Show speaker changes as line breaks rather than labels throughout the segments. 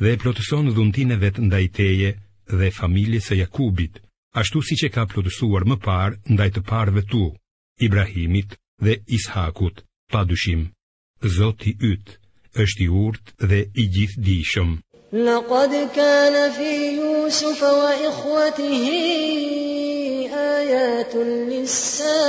dhe e plotëson dhuntinë e vet ndaj teje dhe familjes së Jakubit, ashtu siç e ka plotësuar më parë ndaj të parëve tu, Ibrahimit dhe Ishakut, pa dyshim. Zoti yt është i urtë dhe i gjithdijshëm.
Laqad kana fi Yusuf wa ikhwatihi ayatun
lis-sa'ilin.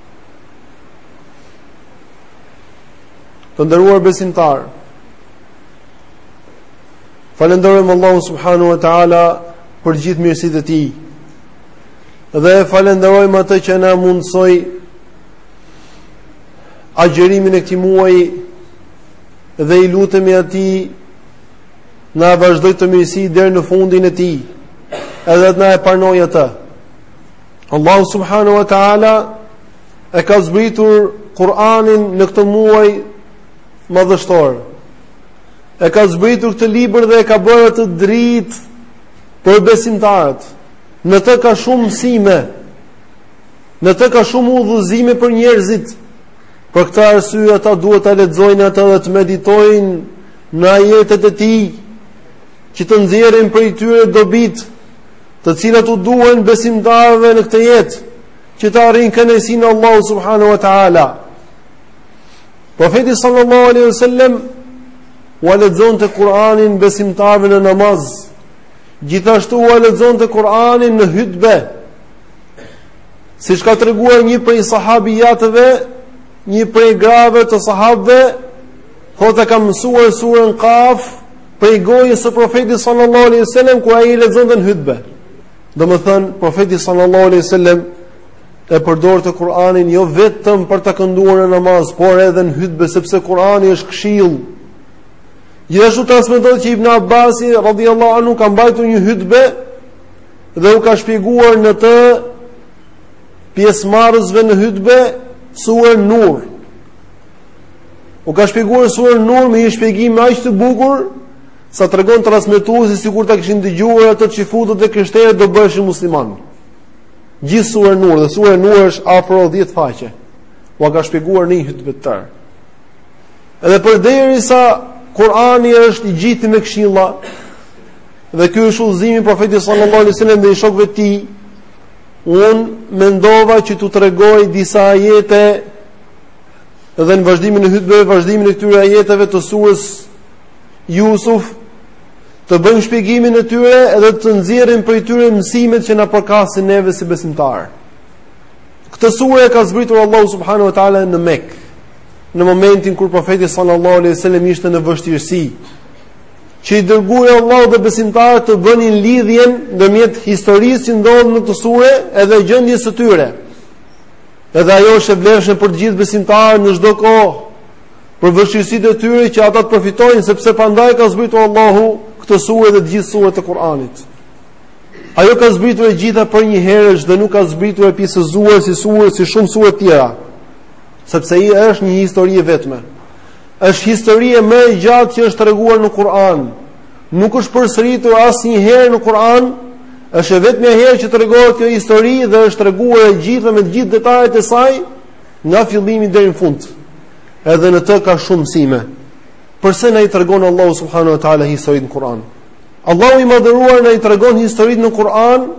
Të
nderuar besimtarë, falënderojmë Allahun subhanahu wa taala për gjithë mirësitë e tij. Dhe falënderojmë atë që na e mundësoi agjerimin e këtij muaji
dhe i lutemi atij na e vazhdojë këtë mirësi deri në fundin e tij. Edhe të na e pranojë atë. Allahu subhanahu wa taala e ka zbritur Kur'anin në këtë muaj madhështor. E ka zbritur këtë libër dhe e ka bërë atë dritë për besimtarët. Në të ka shumë mësime. Në të ka shumë udhëzime për njerëzit. Për këtë arsye ata duhet ta lexojnë atë dhe të meditojnë në ajetet e tij që të nxjerrin prej tyre dobitë të cilat u duhen besimtarëve në këtë jetë, që të arrijnë kënaqësinë e Allahut subhanahu wa taala. Profeti sallallahu alaihi wasallam u lexonte Kur'anin besimtarëve në namaz. Gjithashtu u lexonte Kur'anin në hutbe. Siç ka treguar një prej sahabijatëve, një prej grave të sahabëve, thotë e kam mësuar surën Qaf prej gojës së profetit sallallahu alaihi wasallam kur ai e lexonte në hutbe. Domethën profeti sallallahu alaihi wasallam e përdorte Kur'anin jo vetëm për ta kënduar në namaz, por edhe në hutbe sepse Kur'ani është këshillë. Gjithashtu transmetohet që Ibn Abbasi radhiyallahu anhu ka mbajtur një hutbe dhe u ka shpjeguar në të pjesëmarrësve në hutbe surën Nur. U ka shpjeguar surën Nur me një shpjegim aq të bukur sa tregon transmetuesi sikur ta kishin dëgjuar atë çifutët dhe krishterët do bëheshin muslimanë. Gjithë sura Nur dhe sura Nur është afro 10 faqe. Ua ka shpjeguar në një hutbe të tërë. Edhe përderisa Kurani është i gjithi me këshilla dhe ky është udhëzimi i profetit sallallahu alaihi wasallam dhe i shokëve të tij, unë mendova që t'u tregoj disa ajete Edhe në vazhdimin e hutbeve, vazhdimin e këtyre ajeteve të surës Yusuf, të bëjmë shpjegimin e tyre edhe të nxjerrim prej tyre mësimet që na përkasin neve si besimtarë. Këtë sure ka zbritur Allahu subhanahu wa taala në Mekë, në momentin kur profeti sallallahu alaihi wasallam ishte në vështirësi, që i dërguari i Allahut dhe besimtarët të bënin lidhjen ndërmjet historisë që ndodh në këtë sure edhe gjendjes së tyre. Edhe ajo është e vlefshme për të gjithë besimtarët në çdo kohë, për vështirësitë e tyre që ata të përfitojnë sepse prandaj ka zbritur Allahu këtë sure dhe të gjithë suret e Kuranit. Ajo ka zbritur e gjitha për njëherësh dhe nuk ka zbritur e pjesëzuar si sure si shumë sure të tjera, sepse është një histori e vetme. Është historia më e gjatë që është treguar në Kur'an. nuk është përsëritur asnjëherë në Kur'an, është e vetmja herë që tregohet kjo histori dhe është treguar e gjitha me të gjithë detajet e saj nga fillimi deri në fund. Edhe në të ka shumë mësime. Përse na i tregon Allahu subhanahu wa taala historitë në Kur'an? Allahu i madhëruar na i tregon historitë në Kur'an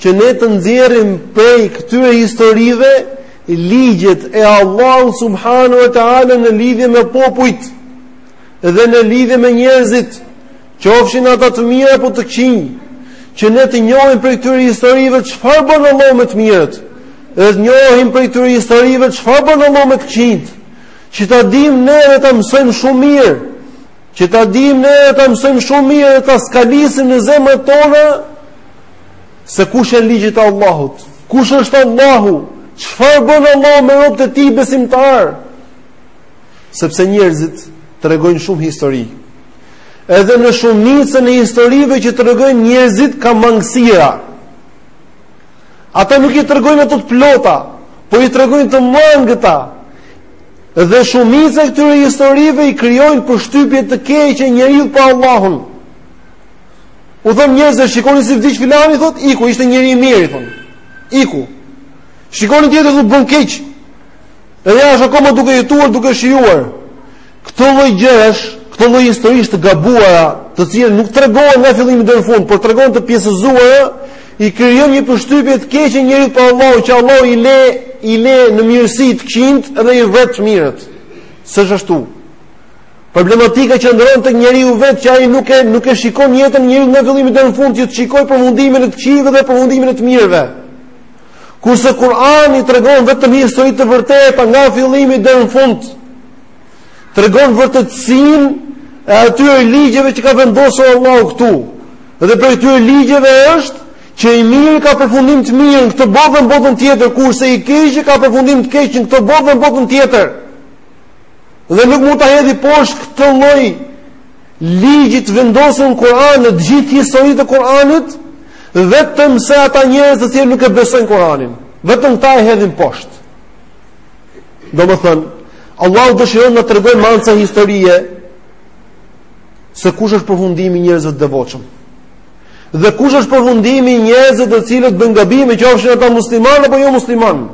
që ne të nxjerrim prej këtyre historive ligjet e Allahut subhanahu wa taala në lidhje me popujt dhe në lidhje me njerëzit, qofshin ata të mirë apo të këqij, që ne të njohim prej këtyre historive çfarë bën Allahu me të mirët, dhe të njohim prej këtyre historive çfarë bën Allahu me të këqijtë, që ta dimë ne dhe ta mësojmë shumë mirë, që ta dimë ne dhe ta mësojmë shumë mirë dhe ta skalisim në zemrat tona se kush janë ligjet e Allahut, kush është Allahu, çfarë bën Allahu me robët e tij besimtarë. sepse njerëzit tregojnë shumë histori. Edhe në shumicën e historive që tregojnë njerëzit ka mangësira. Ata nuk i tregojnë ato të plota, por i tregojnë të mangëta. Dhe shumica e këtyre historive i krijojnë përshtypje të keqe njeriut për Allahun. Thonë njerëzit shikoni si vdiq filani thotë iku ishte njeri i mirë thonë. Iku. Shikoni tjetri thotë bën keq. Edhe ja është akoma duke jetuar, duke shijuar. Këto lloj gjërash, këto lloj historish të gabuara, të cilat nuk tregohen nga fillimi deri në fund, por tregohen të pjesëzuara, i krijojnë një përshtypje të keqe njeriut për Allahun, që Allahu i le i le në mirësi të këqinjtë dhe i vret të mirët. S'është ashtu. Problematika qëndron tek njeriu vetë që ai nuk e nuk e shikon jetën e njeriut nga fillimi deri në fund që të shikojë përfundimin e të këqinjve dhe përfundimin e të mirëve. Kurse Kurani tregon vetëm histori të vërteta nga fillimi deri në fund. Tregon vërtetësinë e atyre ligjeve që ka vendosur Allahu këtu. Dhe prej këtyre ligjeve është që i miri ka përfundim të mirë në këtë botë dhe në botën tjetër, kurse i keqi ka përfundim të keq në këtë botë dhe në botën tjetër. Dhe nuk mund ta hedhi poshtë këtë lloj Ligji të vendosur në Kur'an në gjithë historitë e Kur'anit, vetëm se ata njerëz të cilët nuk e besojnë Kur'anin, vetëm këta e hedhin poshtë. Domethënë, Allahu dëshiron të na tregojë me anë të kësaj historie se kush është përfundimi i njerëzve të devotshëm. Dhe kush është përfundimi i njerëzve të cilët bëjnë gabime, qofshin ata muslimanë apo jo muslimanë.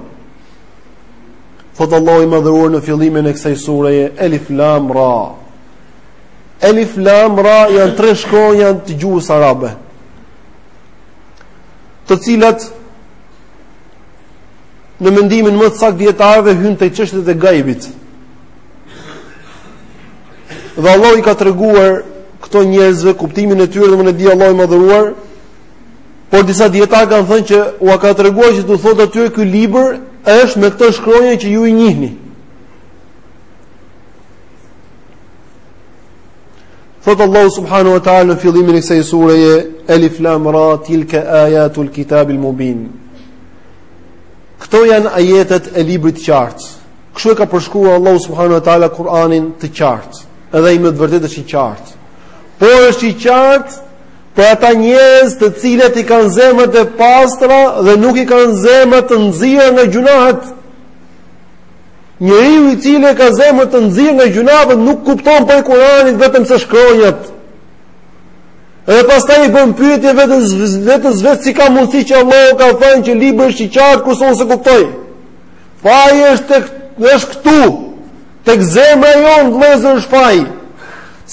Thotë Allahu i madhëruar në fillimin e kësaj sureje Elif Lam Ra. Elif, Lam, Ra janë tre shkronja të gjuhës arabe, të cilat në mendimin më të saktë të dijetarëve hyjnë te çështjet e gajbit. Dhe Allahu s'i ka treguar këto njerëzve kuptimin e tyre domethënë e di Allahu i madhëruar, por disa dijetarë kanë thënë që ua ka treguar që t'u thotë atyre ky libër është me këto shkronja që ju i njihni. Thotë Allahu subhanahu wa taala në fillimin e kësaj sureje Alif Lam Ra tilka ayatul kitabil mubin. Këto janë ajetet e librit të qartë. Kështu e ka përshkruar Allahu subhanahu wa taala Kur'anin të qartë, edhe ai me të vërtetë është i qartë. Por është i qartë për ata njerëz të cilët i kanë zemrat e pastra dhe nuk i kanë zemrat të nxira nga gjynahet. Njeriu i cili e ka zemrën të nxirë nga gjynahet nuk kupton prej Kur'anit vetëm se shkronjat. Edhe pastaj i bën pyetje vetes së vet si ka mundësi që Allahu ka thënë që libri është i qartë kurse unë s'e kuptoj. Faji është tek është këtu. Tek zemra jonë vëllezër është faji.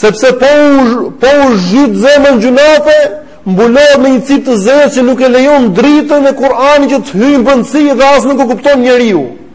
Sepse po u po u zhyt zemra në gjynahe, mbulohet me një cipë të zezë që nuk e lejon dritën e Kur'anit që të hyjë në brendësi dhe as nuk e kupton njeriu.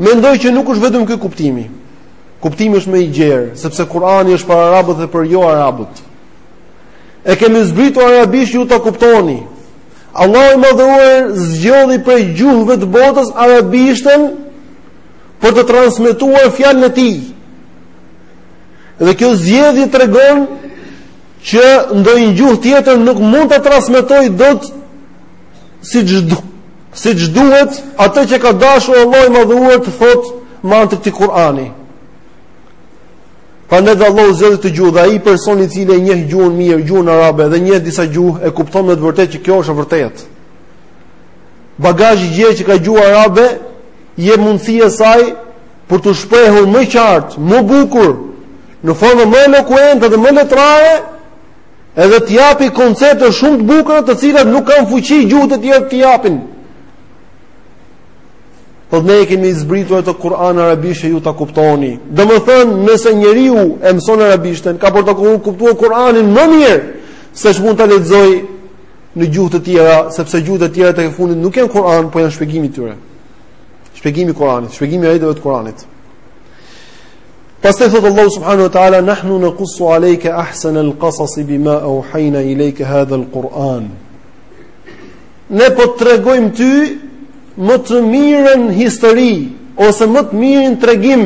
Mendoj që nuk është vetëm ky kuptimi. Kuptimi është më i gjerë, sepse Kurani është për arabët dhe për jo arabët. E kemi zbritur arabisht ju ta kuptoni. Allahu i madhëruar zgjodhi prej gjuhëve të botës arabishten për të transmetuar fjalën e tij. Dhe kjo zgjedhje tregon që ndonjë gjuhë tjetër nuk mund ta transmetojë dot siç do. Siç duhet, atë që ka dashur Allahu i Madhëruar të thotë me anë të këtij Kur'ani. Prandaj dhe Allahu zgjodhi këtë gjuhë dhe ai person i cili e njeh gjuhën mirë, gjuhën arabe dhe njeh disa gjuhë e kupton me të vërtetë që kjo është e vërtetë. Bagazhi i gjerë që ka gjuha arabe i jep mundësi asaj për t'u shprehur më qartë, më bukur, në formë më elokuente dhe më letrare Edhe të japi koncepte shumë të bukura të cilat nuk kanë fuqi gjuhët e tjera të japin. Po ne e kemi zbritur atë Kur'an arabisht që ju ta kuptoni. Domethënë, nëse njeriu e mëson arabishten, ka për të kuptuar Kur'anin më mirë se ç'mund ta lexojë në gjuhë të tjera, sepse gjuhët e tjera tek fundit nuk janë Kur'an, por janë shpjegimi i tyre. Shpjegimi i Kur'anit, shpjegimi i ajeteve të Kur'anit. Pastaj thotë Allahu subhanahu wa taala nahnu naqussu alayka ahsana al-qasas bima awhayna ilayka hadha al-Quran. Ne po të tregojmë ty më të mirën histori ose më të mirin tregim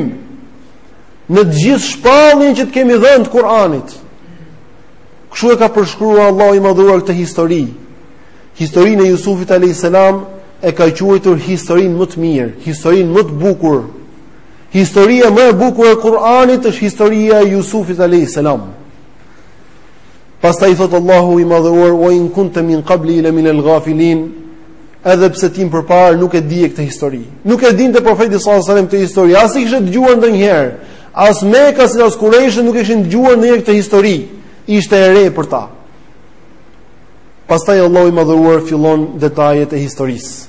në të gjithë shpalljen që të kemi dhënë të Kuranit. Kështu e ka përshkruar Allahu i madhëruar këtë histori. Historinë e Jusufit alayhis salam e ka quajtur historinë më të mirë, historinë më të bukur Historia më e bukur e Kur'anit është historia e Jusufit alayhis salam. Pastaj thotë Allahu i madhëruar wa in kunta min qablihi lamin al-ghafilin edhe pse ti më përpara nuk e dije këtë histori. Nuk e dinte profeti sallallahu alajhi wasallam këtë histori, as e kishte dëgjuar ndonjëherë. As Mekasit as Kurajshi nuk kishin dëgjuar ndonjëherë këtë histori. Ishte e re për ta. Pastaj Allahu i madhëruar fillon detajet e historisë.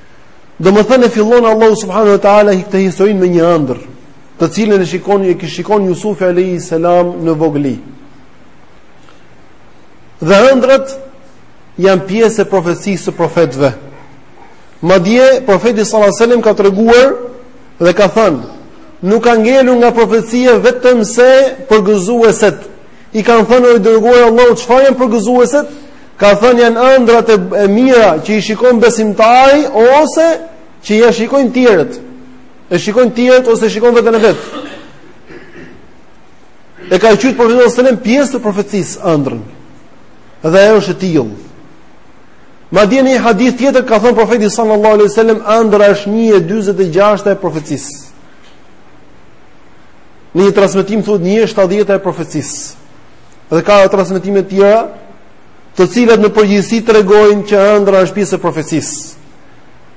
Domethënë e fillon Allahu subhanahu wa taala këtë historinë me një ëndërr, të cilën e shikon e shikon Yusufi alayhi salam në vogëli. Dhe ëndrrat janë pjesë e profecisë së profetëve. Madje profeti sallallahu alajhi wasallam ka treguar dhe ka thënë, nuk ka ngelur nga profecia vetëm se përgëzueset I kanë thënë o i dërguar i Allahut, çfarë janë përgëzueset? Ka thënë janë ëndrrat e, e mira që i shikon besimtari ose që ia shikojnë tjerët. E shikojnë tjerët ose e shikon veten e vet. E ka quajtur profeti sallallahu alajhi pjesë të profecisë ëndrrën. Dhe ajo është e tillë. Madje në një hadith tjetër ka thënë profeti sallallahu alajhi wasallam ëndrra është 1/46 e profecisë. Në një transmetim thuhet një e shtatëdhjeta e profecisë. Dhe ka edhe transmetime të tjera, të cilat në përgjithësi tregojnë që ëndra është pjesë e profecisë.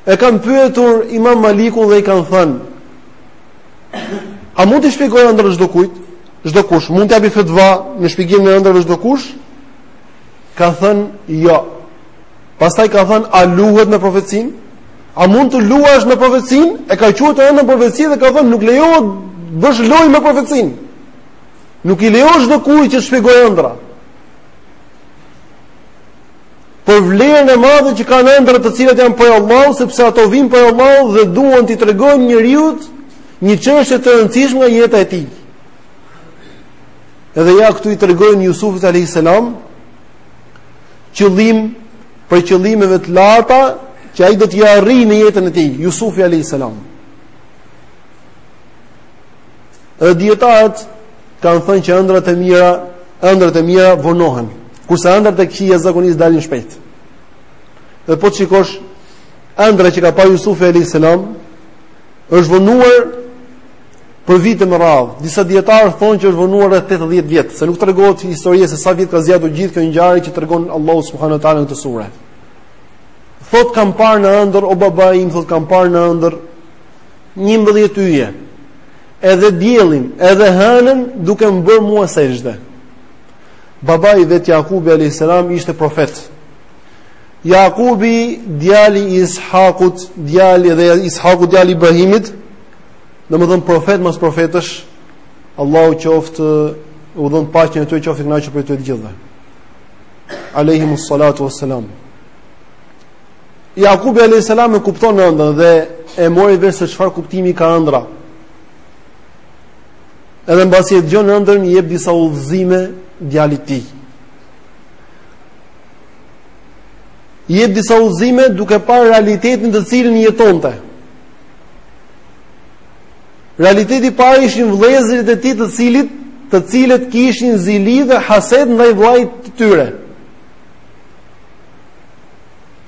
E kanë pyetur Imam Malikun dhe i kanë thënë: A mund të shpjegojë ëndrrën çdokush? Çdokush mund të japë fetva në shpjegimin e ëndrrave çdokush? Ka thënë jo. Pastaj ka thënë a luhet me profecinë? A mund të luash me profecinë? E ka quajtur ëndrrën profeci dhe ka thënë nuk lejohet të bësh lojë me profecinë. Nuk i lejohet çdokujt që të shpjegojë ëndra. Për vlerën e madhe që kanë ëndrat të cilat janë prej Allahut, sepse ato vijnë prej Allahut dhe duan t'i tregojnë njeriut një çështje të rëndësishme nga jeta e tij. Edhe ja këtu i tregojnë Jusufit alayhis salam qëllim prej qëllimeve të larta që ai do t'i arrijë në jetën e tij, Jusufi alayhis salam. Edhe dijetarët kanë thënë që ëndrat e mira, ëndrat e mira vonohen, kurse ëndrat e këqija zakonisht dalin shpejt. Dhe po të shikosh ëndra që ka pa Jusufi alayhis salam, është vonuar Për vite me radhë, disa dijetarë thonë që është vonuar rreth 80 vjet, se nuk tregohet te historia se sa vjet ka zgjatur gjithë kjo ngjarje që tregon Allahu subhanahu wa taala në këtë sure. Thotë kam parë në ëndër o baba im, thotë kam parë në ëndër 11 yje. Edhe diellin, edhe hënën duke më bërë mua sexhde. Baba i vet Jakubi alayhis salam ishte profet. Jakubi djali i Ishakut, djali dhe Ishaku djali i Ibrahimit, Domethënë profet mas profetesh, Allahu qoftë u dhon paqen atyre qoftë i kënaqur prej tyre të gjithëve. Alayhim salatu wassalam. Jakubi alayhis salam e kupton ëndrrën dhe e mori vesh se çfarë kuptimi ka ëndrra. Edhe mbasi e dëgjon ëndrrën i jep disa udhëzime djalit të tij. I jep disa udhëzime duke parë realitetin në të cilin jetonte. Realiteti i parë ishin vëllezërit e tij, të cilët të cilët kishin zili dhe haset ndaj vëllait të tyre.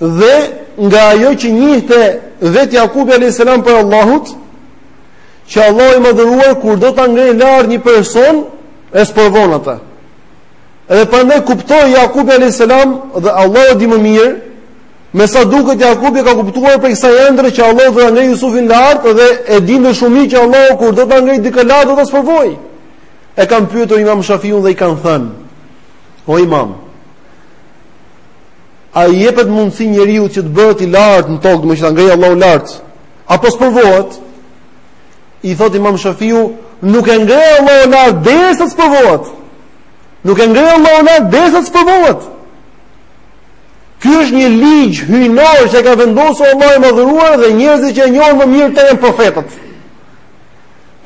Dhe nga ajo që njihte vetë Jakubi alayhis salam prej Allahut, që Allahu i madhëruar kur do ta ngrejë lart një person, e sprovon atë. Edhe prandaj kuptoi Jakubi alayhis salam dhe Allahu di më mirë Me sa duket Jakubi e ka kuptuar prej kësaj ëndrre që Allahu do ta ngrejë Jusufin lart dhe e dinte shumë mirë që Allahu kur do ta ngrejë dikë lart do ta sprovojë. E kanë pyetur Imam Shafiun dhe i kanë thënë: O Imam, a i jepet mundësi njeriut që të bëhet i lartë në tokë, domethënë ta ngrejë Allahu lart, apo sprovohet? I thotë Imam Shafiu, nuk e ngre Allahu lart derisa të sprovohet. Nuk e ngre Allahu lart derisa të sprovohet. Ky është një ligj hyjnor që e ka vendosur Allahu i Madhëruar dhe njerëzit që e njohin më mirë atë janë profetët.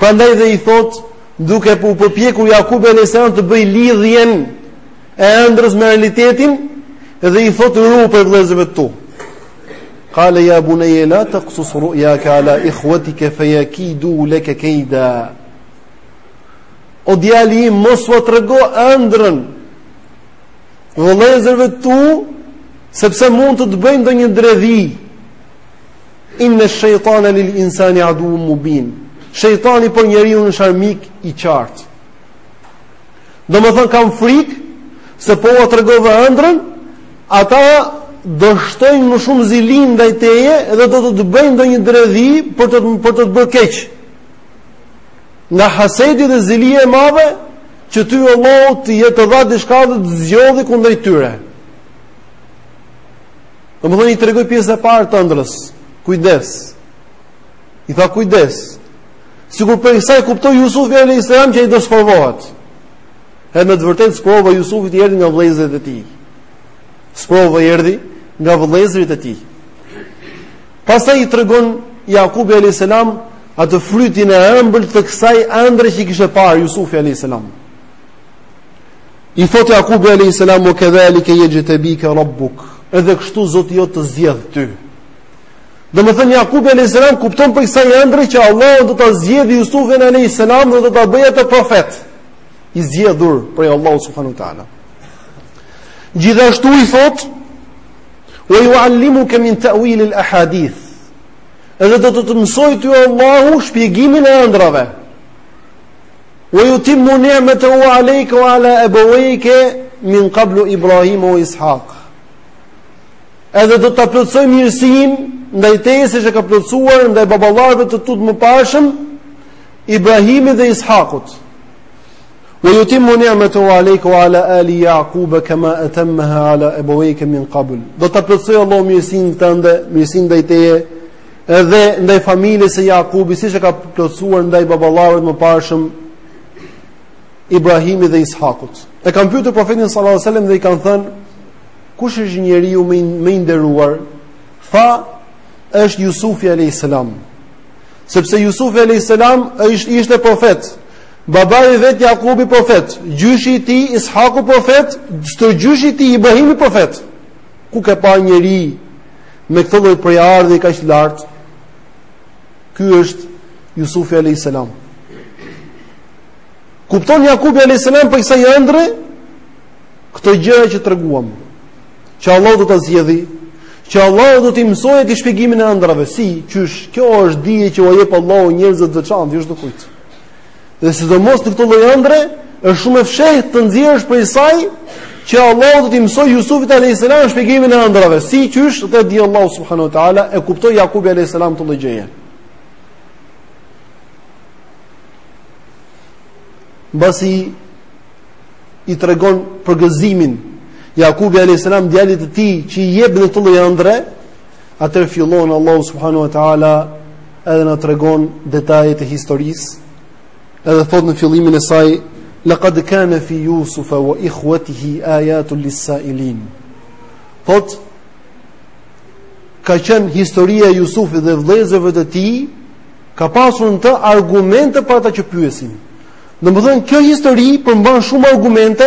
Prandaj dhe i thotë duke u përpjekur Jakubi alayhis salam të bëjë lidhjen e ëndrrës me realitetin dhe i thotë ruhu prej vëllezërve të tu. Qale ya bunayya la taqsus ru'yaka ala ikhwatika fayakidu laka kayda. O djali im mos ua trego ëndrrën vëllezërve të tu, sepse mund të të bëjnë ndonjë dredhi. Inna shaytana lil insani aduwun mubin. Shejtani për njeriun është armik i qartë. Domethënë kam frikë, se po ua tregove ëndrrën, ata do shtojnë më shumë zilinë ndaj teje dhe do të të bëjnë ndonjë dredhi për të të bërë keq. Nga hasedi dhe zilia e madhe që ty Allahu të jetë të dha diçka dhe të zgjodhi kundrejt tyre. Domethënë i tregoi pjesën e parë të ëndrrës. Kujdes. I tha kujdes. Sikur prej kësaj kuptoi Jusufi alayhis salam që ai do sprovohet. Edhe me të vërtetë sprova Jusufit i erdhi nga vëllezërit e tij. Sprova i erdhi nga vëllezërit e tij. Pastaj i tregon Jakubi alayhis salam atë frytin e ëmbël të kësaj ëndrre që kishte parë Jusufi alayhis salam. I thotë Jakubi alayhis salam wa kedhalika yajtabika rabbuk. Edhe kështu Zoti yt të zgjedh ty. Domethënë Jakubi a.s. kupton prej kësaj ëndrre që Allahu do ta zgjedhë Jusufin a.s. dhe do ta bëjë atë profet i zgjedhur prej Allahut subhanahu wa ta'ala. Gjithashtu i thotë Wa yu'allimuka min ta'wil al-ahadith. Edhe do të të mësojë ty Allahu shpjegimin e ëndrrave. Wa yutimmu ni'matahu 'alayka wa 'ala abawayka min qablu Ibrahim wa Ishaq. Edhe do ta plotësojë mirësinë ndaj teje siç e ka plotësuar ndaj baballarëve të tu të mëparshëm Ibrahimit dhe Ishakut. Wa yutimmu ni'matahu 'alayka wa 'ala ali Ya'quba kama atammaha 'ala abawayka min qabl. Do ta plotësojë Allahu mirësinë tënde, mirësinë ndaj teje, edhe ndaj familjes së Ya'qubit, siç e ka plotësuar ndaj baballarëve të mëparshëm Ibrahimit dhe Ishakut. E kanë pyetur profetin sallallahu alajhi wasallam dhe i kanë thënë kush është njeriu më i nderuar? Tha është Yusufi alayhis salam. Sepse Yusufi alayhis salam ishte profet Babai i vet Jakubi profet, gjyshi i tij Ishaku profet, stërgjyshi i tij Ibrahimi profet. Ku ke parë njeri me këtë lloj prejardhje kaq lart? Ky është Jusufi alayhis salam. Kupton Jakubi alayhis salam prej kësaj ëndrre këto gjëra që treguam. Që Allah do ta zgjedhë, që Allah do t'i mësojë atij shpjegimin e ëndrrave, si, qysh, kjo është dije që u jep Allahu njerëzve të veçantë, jo çdo kujt. Dhe sidomos në këtë lloj ëndrre, është shumë e fshehtë të nxjerrësh prej saj që Allahu do t'i mësojë Jusufit alayhis salam shpjegimin e ëndrave, si qysh e di Allahu subhanahu wa taala e kuptoi Jakubi alayhis salam këtë lloj gjëje. Mbasi i tregon përgëzimin Jakubi alayhis salam djalit të tij që i jep në këtë lloj ëndrre, Atëherë fillon Allahu subhanahu wa taala edhe na tregon detajet e historisë. Edhe thot në fillimin e saj, "Laqad kana fi Yusufa wa ikhwatihi ayatun lis-sa'ilin." Thot ka qenë historia e Jusufit dhe vëllezërve të tij ka pasur në të argumente për ata që pyesin. Domethënë kjo histori përmban shumë argumente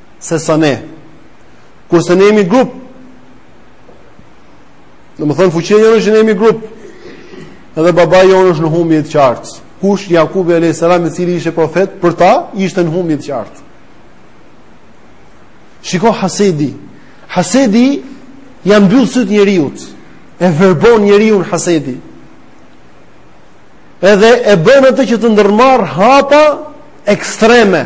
se sa ne. Kurse ne jemi grup. Domethënë fuqia jonë që ne jemi grup. Edhe babai jonë është në humbje të qartë. Kush Jakubi alayhis salam i cili ishte profet për ta, ishte në humbje të qartë. Shiko hasedi. Hasedi ia mbyll sytë njeriut. E verbon njeriun hasedi. Edhe e bën atë që të ndërmarrë hapa ekstreme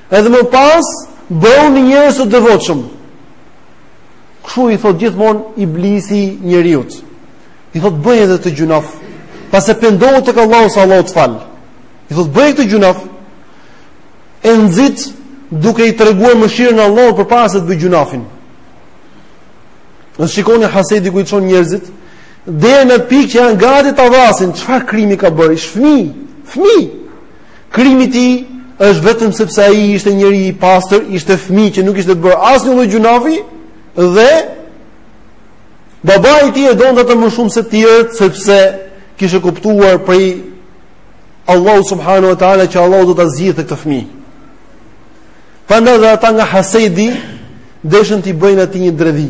Edhe më pas, bëhuni njerëz të devotshëm. Kështu i thot gjithmonë iblisi njeriut. I thot bëj edhe këtë gjynah. Pastaj pendohu tek Allahu se Allahu të fal. I thot bëje këtë gjynah. E nxit duke i treguar mëshirën e Allahut përpara se të bëjë gjynahun. Shikoni hasedi ku i çon njerëzit, deri në pikë që janë gati ta vrasin, çfarë krimi ka bërë? Është fëmijë, fëmijë. Krimi i tij është vetëm sepse ai ishte njeri i pastër, ishte fëmijë që nuk ishte bërë as një lloj gjynafi dhe babai i tij e donte atë më shumë se të tjerët sepse kishte kuptuar prej Allahu subhanahu wa taala që Allahu do ta zgjidhte këtë fëmijë. Prandaj dhe ata nga hasedi deshën t'i bëjnë atij një dredhi.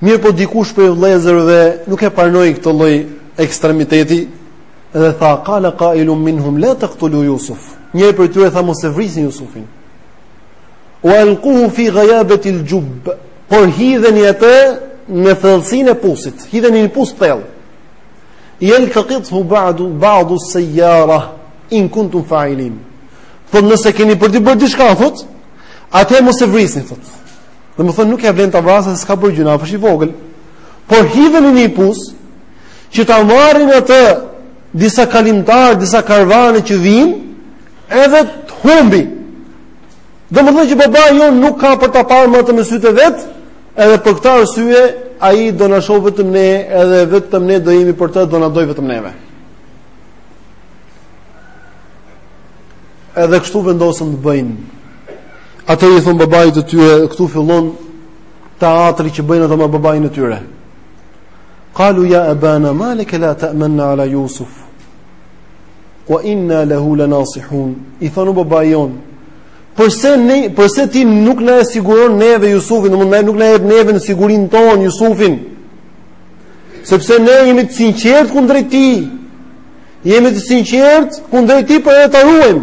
Mirëpo dikush prej vëllezërve nuk e pranoi këtë lloj ekstremiteti dhe tha qala qailun minhum la taqtulu Yusuf. Njëri prej tyre tha mos e vrisni Yusufin. Wa alquhu fi ghayabati al-jubb. Por hidheni atë në thellësinë e pusit, hidheni në pus thellë. Yaltaqithu ba'du, ba'du as-sayyara, in kuntum fa'ilin. Thot nëse keni për të bërë diçka, thot, atëhere mos e vrisni, thot. Domethënë nuk ia vlen ta vrasë se s'ka bërë gjynaf, është i vogël. Por hidheni në një pus, që ta marrin atë disa kalimtarë, disa karvane që vijnë, edhe të humbi. Domethënë që babai jonë nuk ka për ta parë më atë me sytë e vet, edhe për këtë arsye, ai do na shohë vetëm ne, edhe vetëm ne do jemi për të, do na dojë vetëm neve. Edhe kështu vendosën të bëjnë, Atëherë i thon babait të tyre, këtu fillon teatri që bëjnë ata me babain e tyre. Qalu ja abana ma laka la ta'manna ala Yusuf wa inna lahu lanasihun. I thon babai jonë, përse ne përse ti nuk na e siguron neve Jusufin, domthonë ne nuk na jep neve në sigurinë tonë Jusufin. Sepse ne jemi të sinqertë kundrejt tij. Jemi të sinqertë kundrejt tij për ta ruajmë.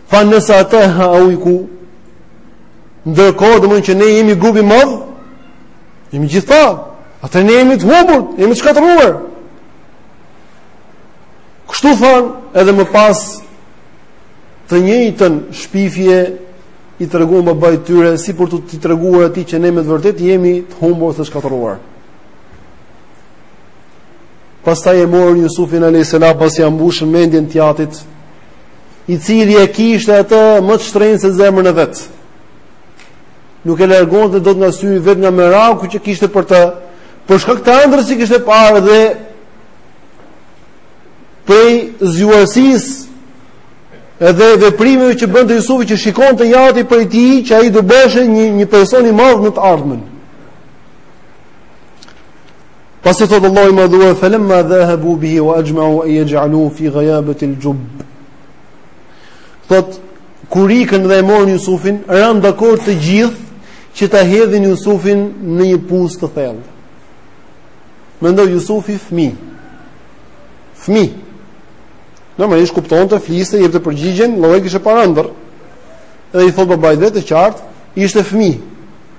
Tha nëse atë e ha ujku, ndërkohë domethënë që ne jemi grup i madh, jemi gjithë, atëhere ne jemi të humbur, jemi të shkatërruar. Kështu thanë edhe më pas të njëjtën shpifje i treguan babait tyre, si për t'i treguar atij që ne me të vërtetë jemi të humbur dhe të shkatërruar. Pastaj e morën Jusufin a.s. pasi ia mbushën mendjen të jatit, i cili e kishte atë më të shtrenjtë se zemrën e vet. Nuk e largonte dot nga syri i vet nga meraku që kishte për të, për shkak të ëndrrës që kishte parë dhe prej zgjuarsisë edhe veprimeve që bënte Jusufi që shikonte i jati prej tij që ai do bëhesh një një person i madh në të ardhmen. Pasi thotë Allahu i Madhuar falamma dhahabu bihi wa ajma'u an yaj'aluhu fi ghayabati al-jub. Thot kur ikën dhe e morën Jusufin, ranë dakord të gjithë që ta hedhin Jusufin në një pus të thellë. Mendo Jusufi fëmijë. Fëmijë. Normalisht kuptonte, fliste, jepte përgjigjen, logjikë, kishte parë ëndërr. Edhe i thot babait, e qartë, ishte fëmijë.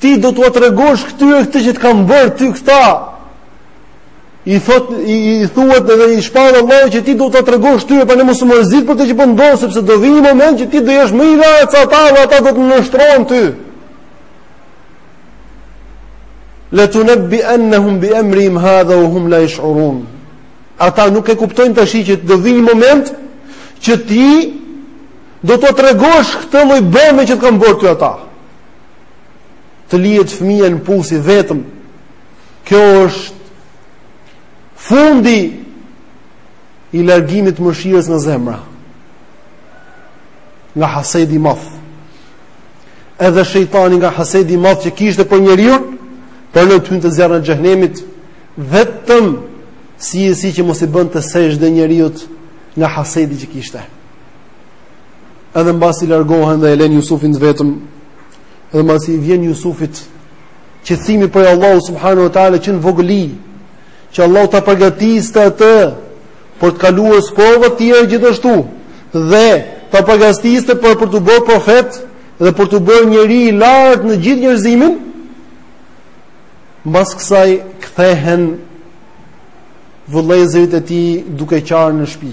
Ti do t'ua tregosh këtyre këtë që të kanë bërë ty këta. I thot i, i thotë edhe i shpall Allahu që ti do t'ua tregosh këtyre pa ne mos u mërzit për këtë që po ndodh sepse do vijë një moment që ti do jesh më i lartë se ata dhe ata do të nënshtrohen ty. La tunabbi annahum bi amrihim hadha wa hum la yash'urun. Ata nuk e kuptojnë tash që do vijë një moment që ti do t'ua tregosh këtë lloj bëme që të kanë bërë ty ata. të lihet fëmija në pus i vetëm, kjo është fundi i largimit të mëshirës nga zemra, nga hasedi i madh, edhe shejtani nga hasedi i madh që kishte për njeriun, pranoi të hynte zjarrin e xhehenemit, vetëm si e si që mos i bënte sexhde njeriut nga hasedi që kishte. Edhe mbasi largohen dhe e lënë Jusufin të vetëm, edhe mbasi i vjen Jusufit qetësimi prej Allahut subhanahu wa taala që në vogëli, që Allahu ta përgatiste atë për të kaluar sprova të tjera gjithashtu dhe ta përgatiste për për t'u bërë profet dhe për t'u bërë njeri i lartë në gjithë njerëzimin. Mbas kësaj kthehen vëllezërit e tij duke qarë në shpi.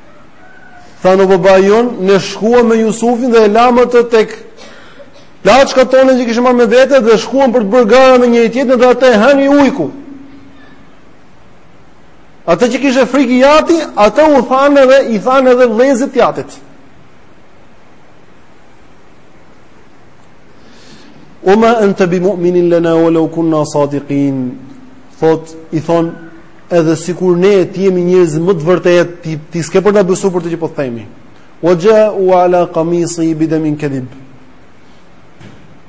Thanë baba jonë, ne shkuam me Jusufin dhe e lamë atë tek plaçkat tona që kishim marrë me vete dhe shkuam për të bërë gara me njëri-tjetrin dhe atë e hëngri ujku. Atë që kishte frikë i jati, atë ia thanë edhe, i thanë edhe vllezërit të jatit. Wa ma anta bi mu'minin lana wa law kunna sadiqin, thot, i thonë, Edhe sikur ne të jemi njerëz me të vërtetë, ti ti s'ke për të na besuar për atë që po themi. Wa ja'u ala qamisihi bi damin kadhib.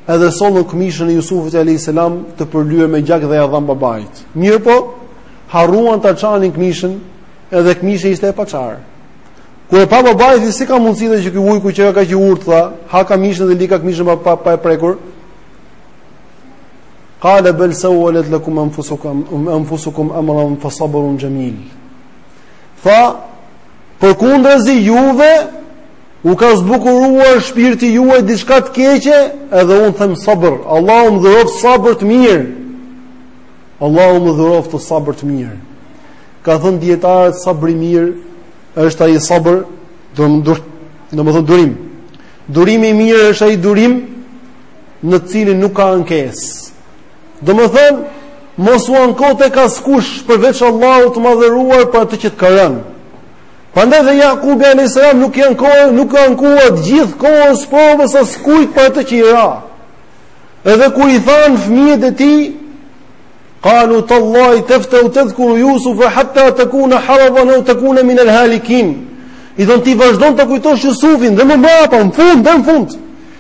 Edhe sollën këmishën e Jusufit alayhis salam të përlyer me gjak dhe ia dhanë babait. Mirpo harruan ta çanin këmishën, edhe këmisha ishte e paçar. Kur e pa babai si si ka mundësi thotë që ky ujku qenka kaq i urtë, ha kamishën dhe lënka këmishën pa pa, pa e prekur. Qale bel sawwalat lakum anfusukum amran fa sabrun jamil. Tha përkundrazi juve u ka zbukuruar shpirti juaj diçka të keqe, edhe un them sabër. Allahu më dhuroft sabër të mirë. Allahu më dhuroft sabër të mirë. Kanë thënë dijetarët sabër i mirë është ai sabër, domethënë durim. Durimi i mirë është ai durim në të cilin nuk ka ankesë. Domethënë, mos u anko tek askush përveç Allahut të madhëruar për atë që të ka rënë. Prandaj dhe Jakubi alayhis salam nuk i ankohej, nuk iu ankua të gjithë kohën së sprovës askujt për atë që i ra. Edhe kur i thanë fëmijët e tij, qalu tallahi tafta'u tadhkuru yusuf hatta takuna haradan aw takuna min al-halikin. I thanë ti vazhdon të kujtosh Jusufin dhe më mbrapa në fund, në fund.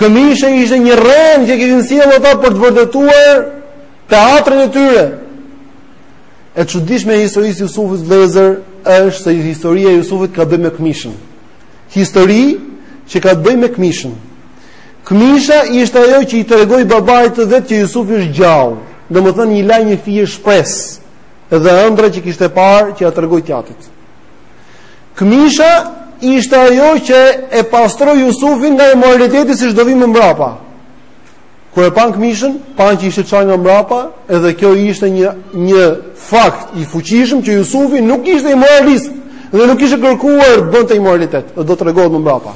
Këmisha ishte një rrenë që kishin sjellë ata për të vërtetuar teatrin e tyre. E çuditshme e historisë së Jusufit vëllezër është se historia e Jusufit ka bëjë me këmishën. Histori që ka të bëjë me këmishën. Këmisha ishte ajo që i tregoi babait të vet që Jusufi është gjallë, domethënë i la një fije shpresë dhe ëndrra që kishte parë që ia tregoi të jatit. Këmisha ishte ajo që e pastroi Jusufin nga imoraliteti siç do vijë më mbrapa. Kur e panë këmishën, panë që ishte çarë nga mbrapa, edhe kjo ishte një një fakt i fuqishëm që Jusufi nuk ishte imoralist dhe nuk ishte kërkuar të bënte imoralitet, do të tregohet më mbrapa.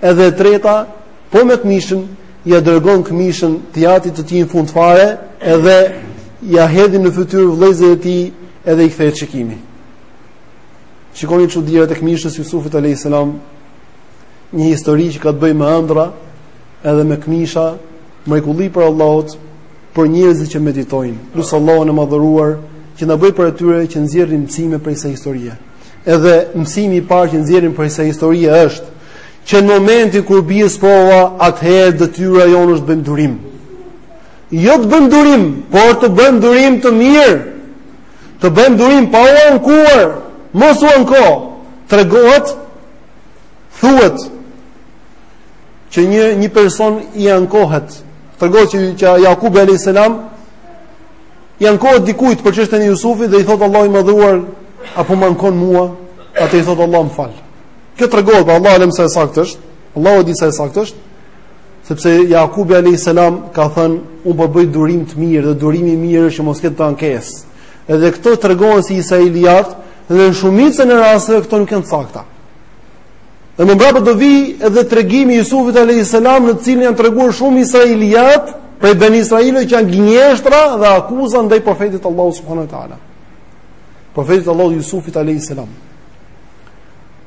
Edhe e treta, po me këmishën ia dërgon këmishën të jatit të tij në fund fare, edhe ia hedhin në fytyrë vëllezërit e tij, edhe i kthehet shikimi. Shikoni çudirat e këmishës Jusufit alayhis salam, një histori që ka të bëjë me ëndrra edhe me këmisha, mrekulli prej Allahut, për njerëzit që meditojnë. Lus Allahun e madhëruar që na bëjë prej atyre që nxjerrin mësime prej kësaj historie. Edhe mësimi i parë që nxjerrin prej kësaj historie është që në momentin kur bie sprova, atëherë detyra jonë është të bëjmë durim. Jo të bëjmë durim, por të bëjmë durim të mirë. të bëjmë durim pa u ankuar, mos u anko. Tregohet thuhet që një një person i ankohet. Tregohet që, që Jakubi alayhis salam i ankohet dikujt për çështjen e Jusufit dhe i thotë Allahu i madhëruar a po më ankon mua, atëherë i thotë Allahu më fal. Kjo tregohet po Allahu a'lam sa e saktë është. Allahu e di sa e saktë është. Sepse Jakubi alayhis salam ka thënë, unë po bëj durim të mirë dhe durimi i mirë është që mos ketë ankesë. Edhe këto tregohen si israilijat dhe në shumicën e rasteve këto nuk janë të sakta. Dhe më mbrapa do vi edhe tregimi i Jusufit alayhis salam në të cilin janë treguar shumë israilijat prej beni israilëve që janë gënjeshtra dhe akuza ndaj profetit të Allahut subhanahu wa taala. Profetit të Allahut Jusufit alayhis salam.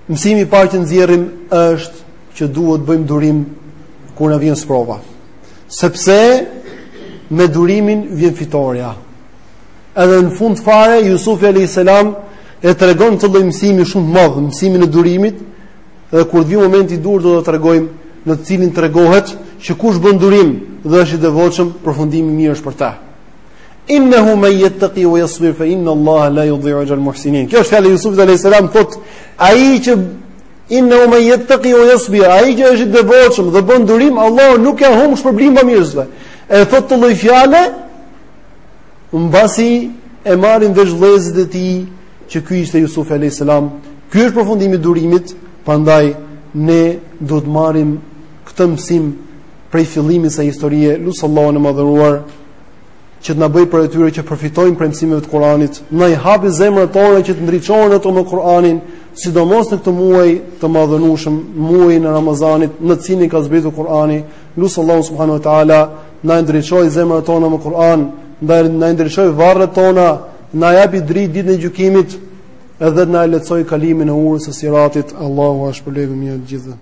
Mësimi i parë që nxjerrim është që duhet të bëjmë durim kur na vjen sprova. Sepse me durimin vjen fitorja. Edhe në fund fare Jusufi alayhis salam e tregon këtë lloj mësimi shumë të madh, mësimin e durimit, dhe kur të vi momenti i duhur do ta tregojmë në të cilin tregohet që kush bën durim dhe është i devotshëm, përfundimi i mirë është për të. Innehu men jetteki ue jasbir, fe innallahe la judiu exhrel muhsinin. Kjo është fjala e Jusufit a.s. thotë, ai që innehu men jetteki ue jasbir, ai që është i devotshëm dhe bën durim, Allahu nuk e humb shpërblimin e mirësve. E thotë këtë lloj fjale, mbasi e marrin vesh vëllezërit e tij, që ky ishte Jusufi a.s. Ky është përfundimi i durimit, pandaj ne do ta marrim këtë mësim prej fillimit të historisë, lus Allahun e madhëruar, që të na bëjë prej atyre që përfitojnë prej mësimeve të Kuranit, na i hapi zemrat tona që të ndriçohen ato me Kuranin, sidomos në këtë muaj të madhërueshëm, muajin e Ramazanit, në cilin ka zbritur Kurani, lus Allahun subhanahu wa taala na ndriçojë zemrat tona me Kur'an, na i ndriçojë varret tona, na japi dritë ditën e gjykimit, edhe na lehtësojë kalimin e urës së Siratit, Allahu ua shpërbleftë të gjithëve.